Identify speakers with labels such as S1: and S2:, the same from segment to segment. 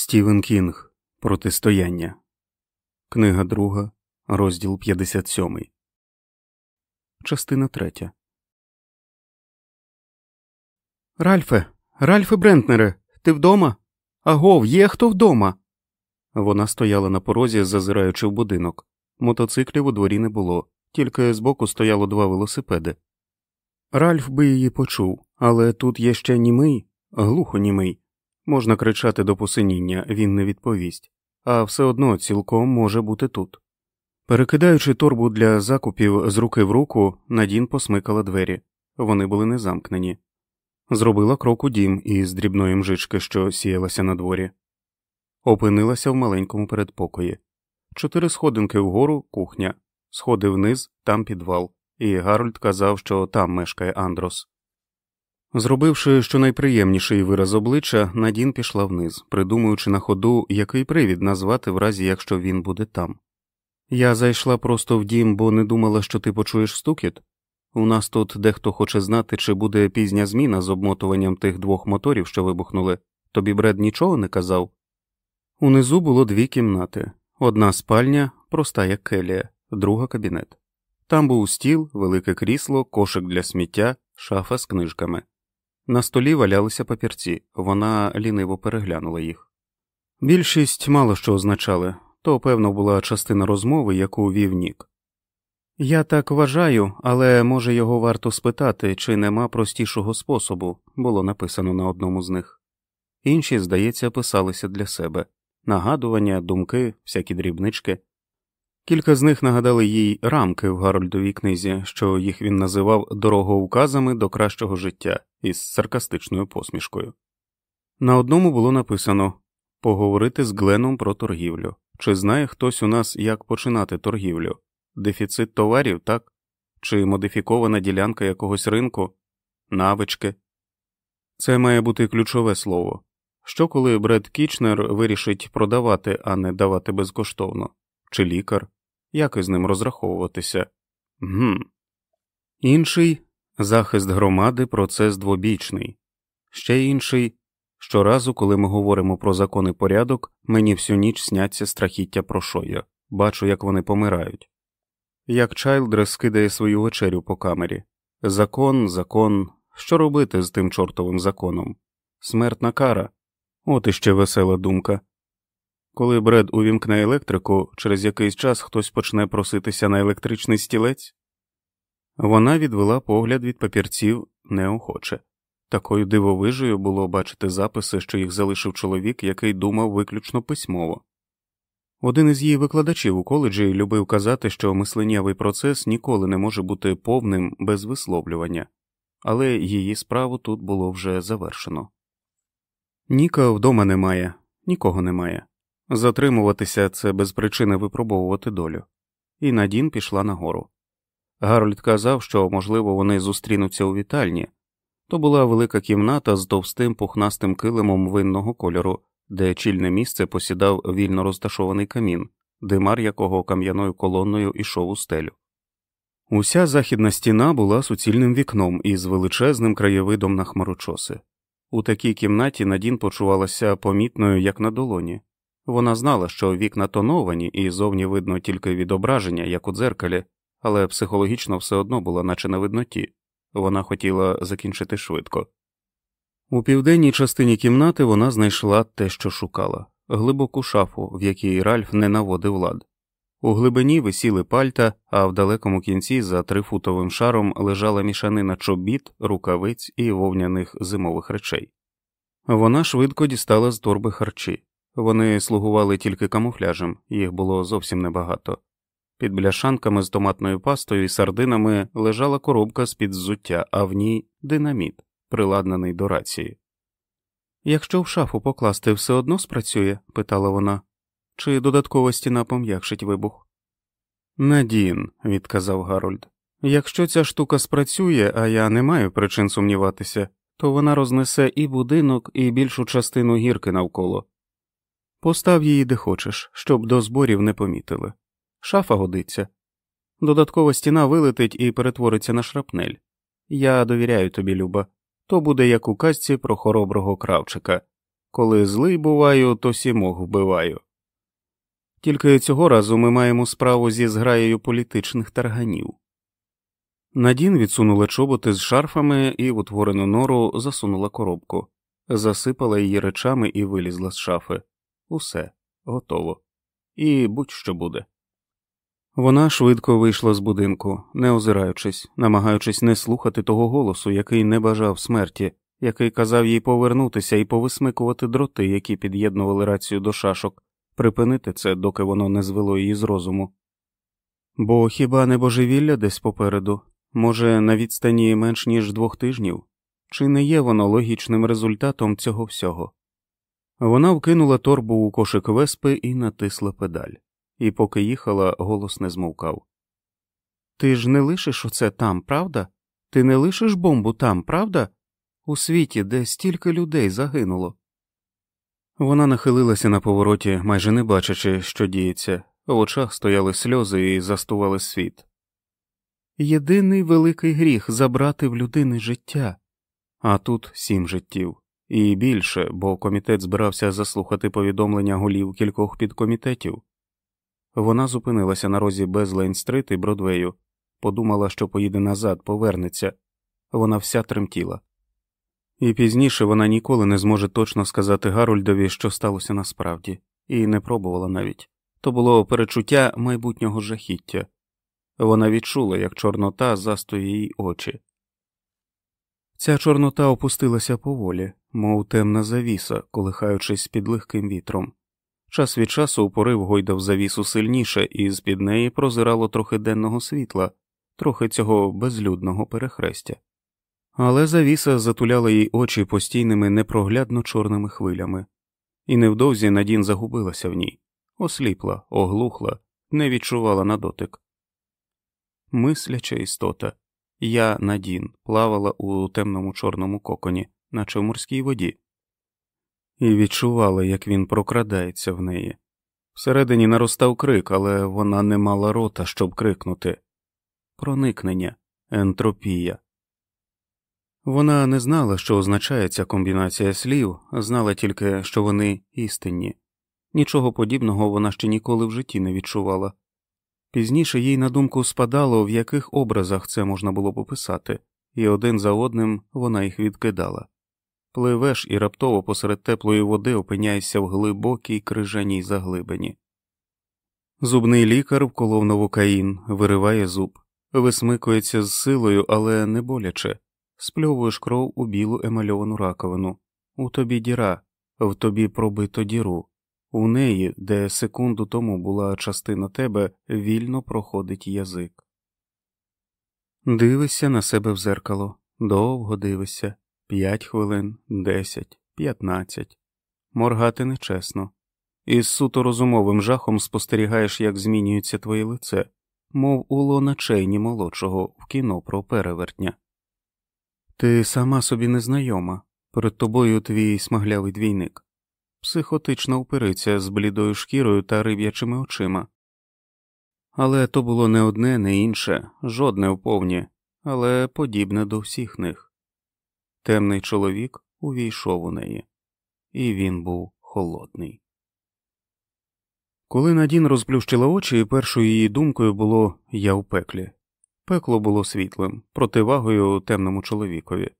S1: Стівен Кінг Протистояння. Книга друга, розділ 57. Частина третя. Ральфе. Ральфе Брентнере. Ти вдома? Агов, є хто вдома? Вона стояла на порозі, зазираючи в будинок. Мотоциклів у дворі не було, тільки збоку стояло два велосипеди. Ральф би її почув, але тут є ще німий, глухонімий. Можна кричати до посиніння, він не відповість, а все одно цілком може бути тут. Перекидаючи торбу для закупів з руки в руку, Надін посмикала двері вони були не замкнені. Зробила крок у дім із дрібної мжички, що сіялася на дворі. Опинилася в маленькому передпокої. Чотири сходинки вгору кухня, сходи вниз, там підвал, і Гарольд казав, що там мешкає Андрос. Зробивши щонайприємніший вираз обличчя, Надін пішла вниз, придумуючи на ходу, який привід назвати в разі, якщо він буде там. Я зайшла просто в дім, бо не думала, що ти почуєш стукіт. У нас тут дехто хоче знати, чи буде пізня зміна з обмотуванням тих двох моторів, що вибухнули. Тобі Бред нічого не казав. Унизу було дві кімнати одна спальня, проста як келія, друга кабінет. Там був стіл, велике крісло, кошик для сміття, шафа з книжками. На столі валялися папірці, вона ліниво переглянула їх. Більшість мало що означали то, певно, була частина розмови, яку вів Нік. Я так вважаю, але може його варто спитати, чи нема простішого способу, було написано на одному з них. Інші, здається, писалися для себе нагадування, думки, всякі дрібнички. Кілька з них нагадали їй рамки в Гарольдовій книзі, що їх він називав дорогоуказами до кращого життя із саркастичною посмішкою. На одному було написано поговорити з Гленом про торгівлю. Чи знає хтось у нас, як починати торгівлю? Дефіцит товарів, так? Чи модифікована ділянка якогось ринку, навички? Це має бути ключове слово. Що коли Бред Кічнер вирішить продавати, а не давати безкоштовно, чи лікар? Як із ним розраховуватися? Гм. Інший захист громади процес двобічний, ще інший щоразу, коли ми говоримо про закон і порядок, мені всю ніч сняться страхіття про шоя, бачу, як вони помирають. Як Чайлдрес скидає свою вечерю по камері Закон, закон, що робити з тим чортовим законом? Смертна кара. От іще весела думка. Коли Бред увімкне електрику, через якийсь час хтось почне проситися на електричний стілець. Вона відвела погляд від папірців неохоче. Такою дивовижею було бачити записи, що їх залишив чоловік, який думав виключно письмово. Один із її викладачів у коледжі любив казати, що мисленнєвий процес ніколи не може бути повним без висловлювання, але її справу тут було вже завершено. Ніка вдома немає, нікого немає. Затримуватися це без причини випробовувати долю. І Надін пішла нагору. Гарольд казав, що, можливо, вони зустрінуться у вітальні. То була велика кімната з товстим пухнастим килимом винного кольору, де чільне місце посідав вільно розташований камін, димар якого кам'яною колонною ішов у стелю. Уся західна стіна була суцільним вікном із величезним краєвидом на хмарочоси. У такій кімнаті Надін почувалася помітною, як на долоні. Вона знала, що вікна тоновані і зовні видно тільки відображення, як у дзеркалі, але психологічно все одно була наче на видноті. Вона хотіла закінчити швидко. У південній частині кімнати вона знайшла те, що шукала глибоку шафу, в якій Ральф не наводив лад. У глибині висіли пальта, а в далекому кінці за трифутовим шаром лежала мішанина чобіт, рукавиць і вовняних зимових речей. Вона швидко дістала з торби харчі. Вони слугували тільки камуфляжем, їх було зовсім небагато. Під бляшанками з томатною пастою і сардинами лежала коробка з під взуття, а в ній динаміт, приладнаний до рації. Якщо в шафу покласти все одно спрацює? питала вона, чи додаткова стіна пом'якшить вибух? Надін, відказав Гарольд. Якщо ця штука спрацює, а я не маю причин сумніватися, то вона рознесе і будинок, і більшу частину гірки навколо. Постав її де хочеш, щоб до зборів не помітили. Шафа годиться. Додаткова стіна вилетить і перетвориться на шрапнель. Я довіряю тобі, Люба, то буде як у казці про хороброго кравчика. Коли злий буваю, то сімох вбиваю. Тільки цього разу ми маємо справу зі зграєю політичних тарганів. Надін відсунула чоботи з шарфами і в утворену нору засунула коробку, засипала її речами і вилізла з шафи. Усе готово. І будь що буде. Вона швидко вийшла з будинку, не озираючись, намагаючись не слухати того голосу, який не бажав смерті, який казав їй повернутися і повисмикувати дроти, які під'єднували рацію до шашок, припинити це, доки воно не звело її з розуму. Бо хіба не божевілля десь попереду, може, на відстані менш ніж двох тижнів, чи не є воно логічним результатом цього всього? Вона вкинула торбу у кошик веспи і натисла педаль, і поки їхала, голос не змовкав. Ти ж не лишиш оце там, правда? Ти не лишиш бомбу там, правда? У світі, де стільки людей загинуло. Вона нахилилася на повороті, майже не бачачи, що діється, в очах стояли сльози і застували світ. Єдиний великий гріх забрати в людини життя, а тут сім життів, і більше, бо комітет збирався заслухати повідомлення голів кількох підкомітетів. Вона зупинилася на розі Безлейн-стрит і Бродвею, подумала, що поїде назад, повернеться, вона вся тремтіла. І пізніше вона ніколи не зможе точно сказати Гарольдові, що сталося насправді, і не пробувала навіть то було перечуття майбутнього жахіття. Вона відчула, як Чорнота застує їй очі. Ця Чорнота опустилася поволі, мов темна завіса, колихаючись під легким вітром. Час від часу порив гойдав завісу сильніше, і з під неї прозирало трохи денного світла, трохи цього безлюдного перехрестя. Але завіса затуляла їй очі постійними непроглядно чорними хвилями, і невдовзі Надін загубилася в ній, осліпла, оглухла, не відчувала на дотик. Мисляча істота, я Надін, плавала у темному чорному коконі, наче в морській воді, і відчувала, як він прокрадається в неї. Всередині наростав крик, але вона не мала рота, щоб крикнути проникнення, ентропія. Вона не знала, що означає ця комбінація слів, знала тільки, що вони істинні. Нічого подібного вона ще ніколи в житті не відчувала. Пізніше їй на думку спадало, в яких образах це можна було пописати, і один за одним вона їх відкидала. Пливеш і раптово посеред теплої води опиняєшся в глибокій крижаній заглибині. Зубний лікар вколов новокаїн, вириває зуб, висмикується з силою, але не боляче, спльовуєш кров у білу емальовану раковину. У тобі діра, в тобі пробито діру. У неї, де секунду тому була частина тебе, вільно проходить язик. Дивишся на себе в зеркало, довго дивишся п'ять хвилин, десять, п'ятнадцять. Моргати нечесно. Із суто розумовим жахом спостерігаєш, як змінюється твоє лице, мов у Лона Чейні молодшого в кіно про перевертня. Ти сама собі незнайома, перед тобою твій смаглявий двійник психотична упириця з блідою шкірою та риб'ячими очима. Але то було не одне, не інше, жодне вповні, але подібне до всіх них. Темний чоловік увійшов у неї, і він був холодний. Коли Надін розплющила очі, першою її думкою було я в пеклі. Пекло було світлим, противагою темному чоловікові.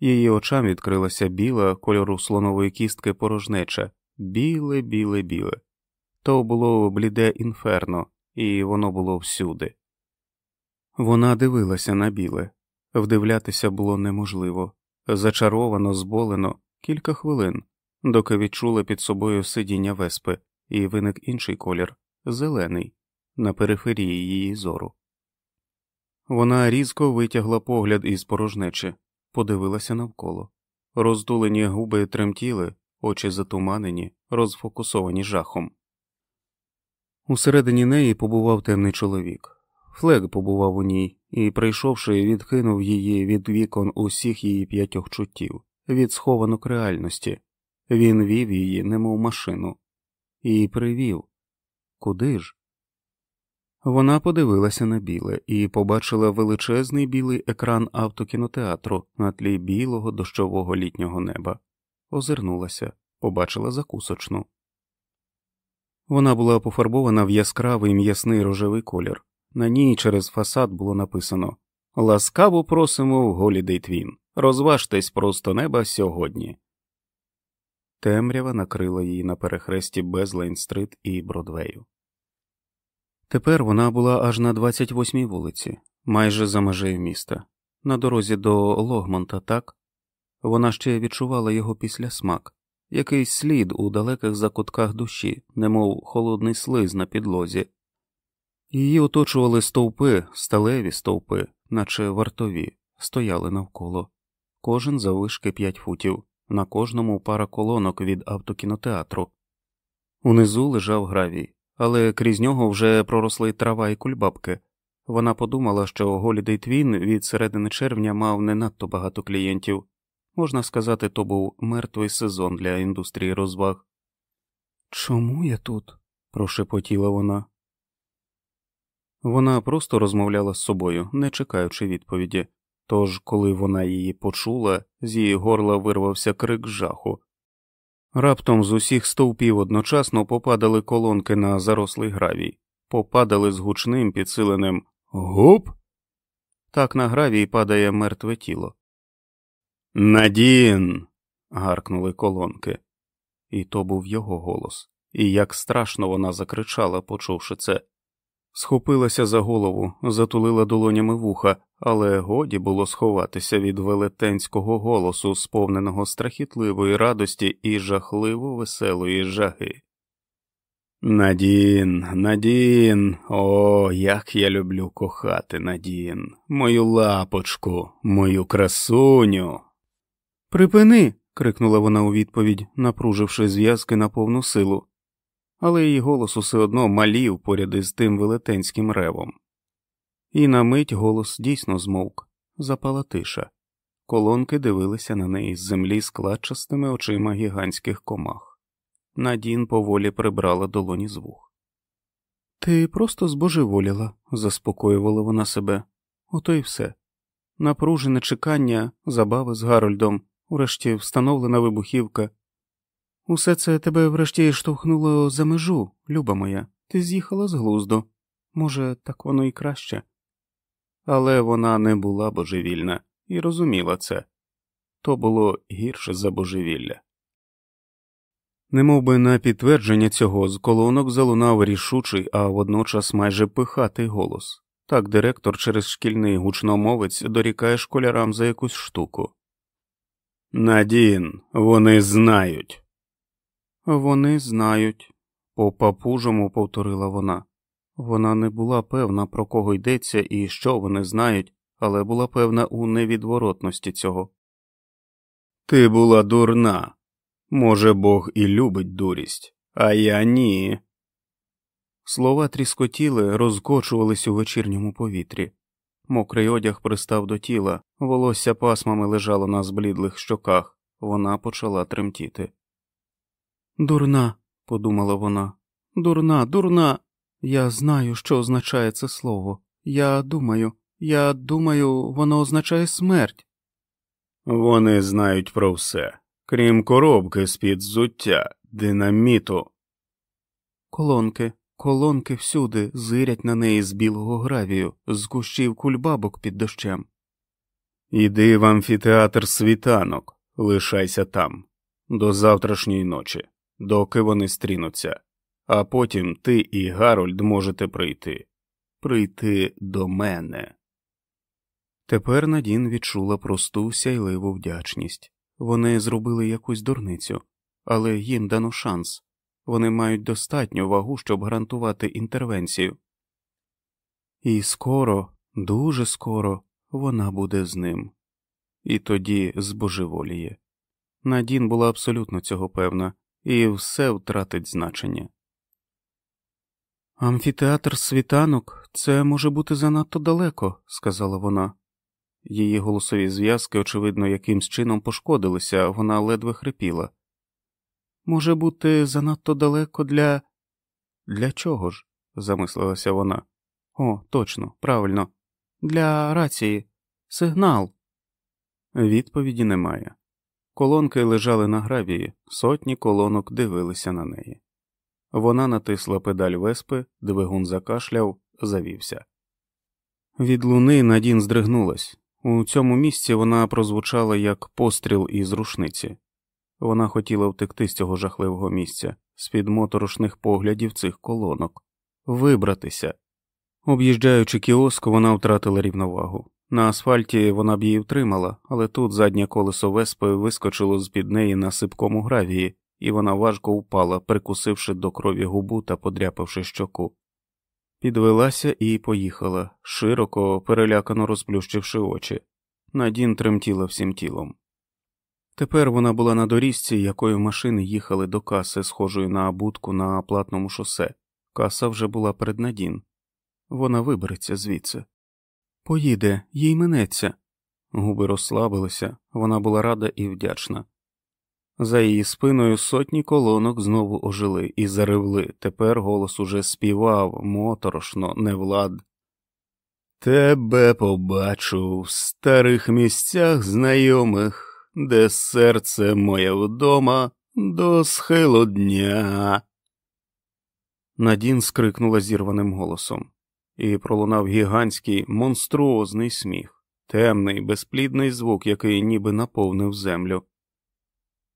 S1: Її очам відкрилася біла кольору слонової кістки порожнеча, біле, біле, біле. То було бліде інферно, і воно було всюди. Вона дивилася на біле, вдивлятися було неможливо, зачаровано, зболено кілька хвилин, доки відчула під собою сидіння веспи, і виник інший колір зелений, на периферії її зору. Вона різко витягла погляд із порожнечі подивилася навколо. Роздулені губи тремтіли, очі затуманені, розфокусовані жахом. Усередині неї побував темний чоловік. Флег побував у ній і, прийшовши, відкинув її від вікон усіх її п'ятьох чуттів, від схованок реальності. Він вів її, немов машину, і привів. Куди ж? Вона подивилася на біле і побачила величезний білий екран автокінотеатру на тлі білого дощового літнього неба, озирнулася, побачила закусочну. Вона була пофарбована в яскравий м'ясний рожевий колір. На ній через фасад було написано Ласкаво просимо в Голідей Твін. Розважтесь просто неба сьогодні. Темрява накрила її на перехресті Безлейн-стрит і Бродвею. Тепер вона була аж на 28-й вулиці, майже за межею міста, на дорозі до Логмонта, так вона ще відчувала його після смак, якийсь слід у далеких закутках душі, немов холодний слиз на підлозі. Її оточували стовпи, сталеві стовпи, наче вартові, стояли навколо, кожен завишки п'ять футів, на кожному пара колонок від автокінотеатру. Унизу лежав гравій, але крізь нього вже проросли трава і кульбабки. Вона подумала, що Голідей Твін від середини червня мав не надто багато клієнтів. Можна сказати, то був мертвий сезон для індустрії розваг. Чому я тут? прошепотіла вона. Вона просто розмовляла з собою, не чекаючи відповіді. Тож, коли вона її почула, з її горла вирвався крик жаху. Раптом з усіх стовпів одночасно попадали колонки на зарослий гравій, попадали з гучним підсиленим гуп. Так на гравій падає мертве тіло. Надін. гаркнули колонки. І то був його голос, і як страшно вона закричала, почувши це. Схопилася за голову, затулила долонями вуха, але годі було сховатися від велетенського голосу, сповненого страхітливої радості і жахливо веселої жаги. Надін, Надін, о, як я люблю кохати Надін, мою лапочку, мою красуню. Припини. крикнула вона у відповідь, напруживши зв'язки на повну силу але її голос усе одно малів поряд із тим велетенським ревом. І на мить голос дійсно змовк, запала тиша. Колонки дивилися на неї з землі складчастими очима гігантських комах. Надін поволі прибрала долоні з вух. Ти просто збожеволіла, заспокоювала вона себе. Ото й все. Напружене чекання, забави з Гарольдом, урешті встановлена вибухівка, Усе це тебе врешті штовхнуло за межу, люба моя, ти з'їхала з глузду. Може, так воно і краще. Але вона не була божевільна і розуміла це то було гірше за божевілля. Немовби на підтвердження цього з колонок залунав рішучий, а водночас майже пихатий голос так директор через шкільний гучномовець дорікає школярам за якусь штуку. Надін, вони знають. Вони знають, по папужому повторила вона. Вона не була певна, про кого йдеться і що вони знають, але була певна у невідворотності цього. Ти була дурна. Може, Бог і любить дурість, а я ні. Слова тріскотіли, розкочувались у вечірньому повітрі. Мокрий одяг пристав до тіла, волосся пасмами лежало на зблідлих щоках, вона почала тремтіти. Дурна, подумала вона, дурна, дурна. Я знаю, що означає це слово. Я думаю, я думаю, воно означає смерть. Вони знають про все, крім коробки з під зуття, динаміту. Колонки, колонки всюди зирять на неї з білого гравію, з кущів кульбабок під дощем. Іди в амфітеатр світанок, лишайся там, до завтрашньої ночі доки вони стрінуться, а потім ти і Гарольд можете прийти, прийти до мене. Тепер Надін відчула просту сяйливу вдячність. Вони зробили якусь дурницю, але їм дано шанс вони мають достатню вагу, щоб гарантувати інтервенцію. І скоро, дуже скоро вона буде з ним, і тоді збожеволіє. Надін була абсолютно цього певна, і все втратить значення. Амфітеатр світанок це може бути занадто далеко, сказала вона. Її голосові зв'язки, очевидно, якимсь чином пошкодилися, вона ледве хрипіла. Може бути, занадто далеко для. Для чого ж? замислилася вона. О, точно, правильно, для рації, сигнал. Відповіді немає. Колонки лежали на гравії, сотні колонок дивилися на неї. Вона натисла педаль веспи, двигун закашляв, завівся. Від луни Надін здригнулась. У цьому місці вона прозвучала як постріл із рушниці. Вона хотіла втекти з цього жахливого місця, з під моторошних поглядів цих колонок, вибратися. Об'їжджаючи кіоск, вона втратила рівновагу. На асфальті вона б її втримала, але тут заднє колесо веспи вискочило з під неї на сипкому гравії, і вона важко впала, прикусивши до крові губу та подряпавши щоку. Підвелася і поїхала, широко, перелякано розплющивши очі. Надін тремтіла всім тілом. Тепер вона була на доріжці, якою машини їхали до каси, схожої на будку на платному шосе. Каса вже була перед Надін. Вона вибереться звідси. Поїде, їй минеться. Губи розслабилися, вона була рада і вдячна. За її спиною сотні колонок знову ожили і заревли. Тепер голос уже співав моторошно, невлад. Тебе побачу в старих місцях знайомих, де серце моє вдома до схилу дня. Надін скрикнула зірваним голосом, і пролунав гігантський монструозний сміх, темний, безплідний звук, який ніби наповнив землю.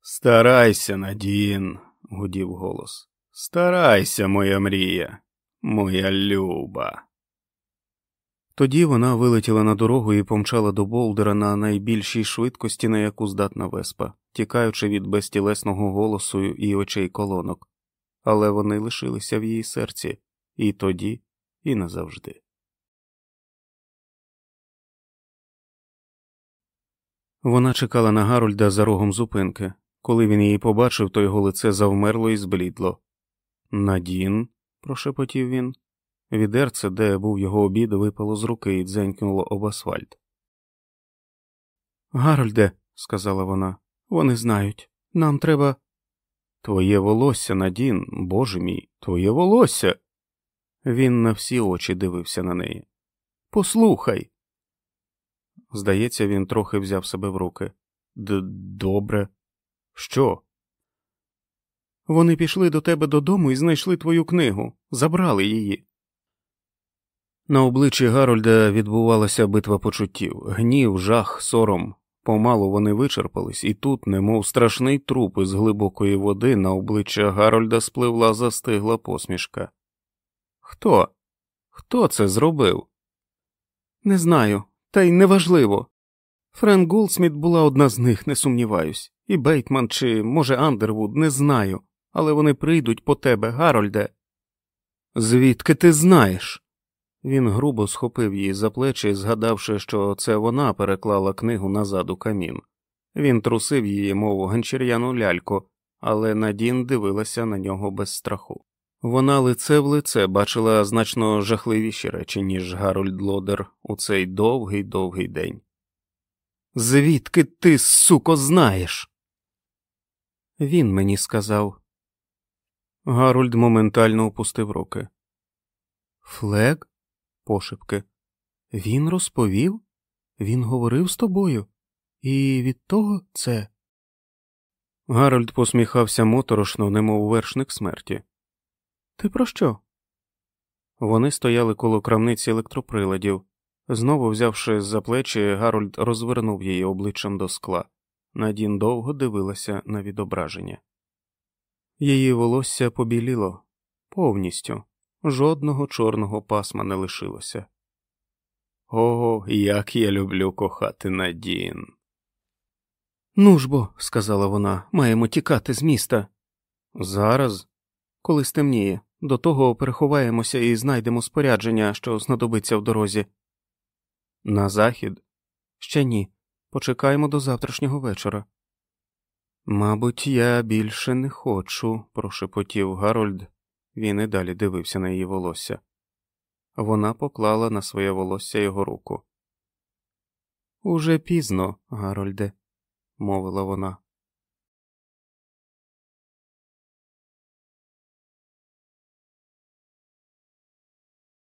S1: Старайся, Надін, гудів голос. Старайся, моя мрія, моя люба. Тоді вона вилетіла на дорогу і помчала до Болдера на найбільшій швидкості, на яку здатна веспа, тікаючи від безтілесного голосу і очей колонок, але вони лишилися в її серці і тоді, і назавжди. Вона чекала на Гарольда за рогом зупинки. Коли він її побачив, то його лице завмерло і зблідло. Надін, прошепотів він. Відерце, де був його обід, випало з руки і дзенькнуло об асфальт. Гарольде, сказала вона, вони знають. Нам треба. Твоє волосся, Надін, боже мій, твоє волосся. Він на всі очі дивився на неї. Послухай. Здається, він трохи взяв себе в руки. Д Добре. Що? Вони пішли до тебе додому і знайшли твою книгу, забрали її. На обличчі Гарольда відбувалася битва почуттів гнів, жах, сором. Помалу вони вичерпались, і тут, немов страшний труп із глибокої води, на обличчя Гарольда спливла застигла посмішка. Хто? Хто це зробив? Не знаю, та й неважливо. Френк Голдсміт була одна з них, не сумніваюсь, і Бейтман чи, може, Андервуд, не знаю, але вони прийдуть по тебе, Гарольде. Звідки ти знаєш? Він грубо схопив її за плечі, згадавши, що це вона переклала книгу назад у камін. Він трусив її, мов ганчір'яну ляльку, але Надін дивилася на нього без страху. Вона лице в лице бачила значно жахливіші речі, ніж Гарольд Лодер у цей довгий довгий день. Звідки ти, суко, знаєш? Він мені сказав. Гарольд моментально опустив руки. Флег? пошепки. Він розповів? Він говорив з тобою, і від того це. Гарольд посміхався моторошно, немов вершник смерті. Ти про що? Вони стояли коло крамниці електроприладів. Знову взявши за плечі, Гарольд розвернув її обличчям до скла. Надін довго дивилася на відображення. Її волосся побіліло повністю, жодного чорного пасма не лишилося. О, як я люблю кохати Надін. Ну ж бо, сказала вона, маємо тікати з міста. Зараз, коли стемніє, до того переховаємося і знайдемо спорядження, що знадобиться в дорозі. На захід? Ще ні. Почекаємо до завтрашнього вечора. Мабуть, я більше не хочу, прошепотів Гарольд. Він і далі дивився на її волосся. Вона поклала на своє волосся його руку. Уже пізно, Гарольде, мовила вона.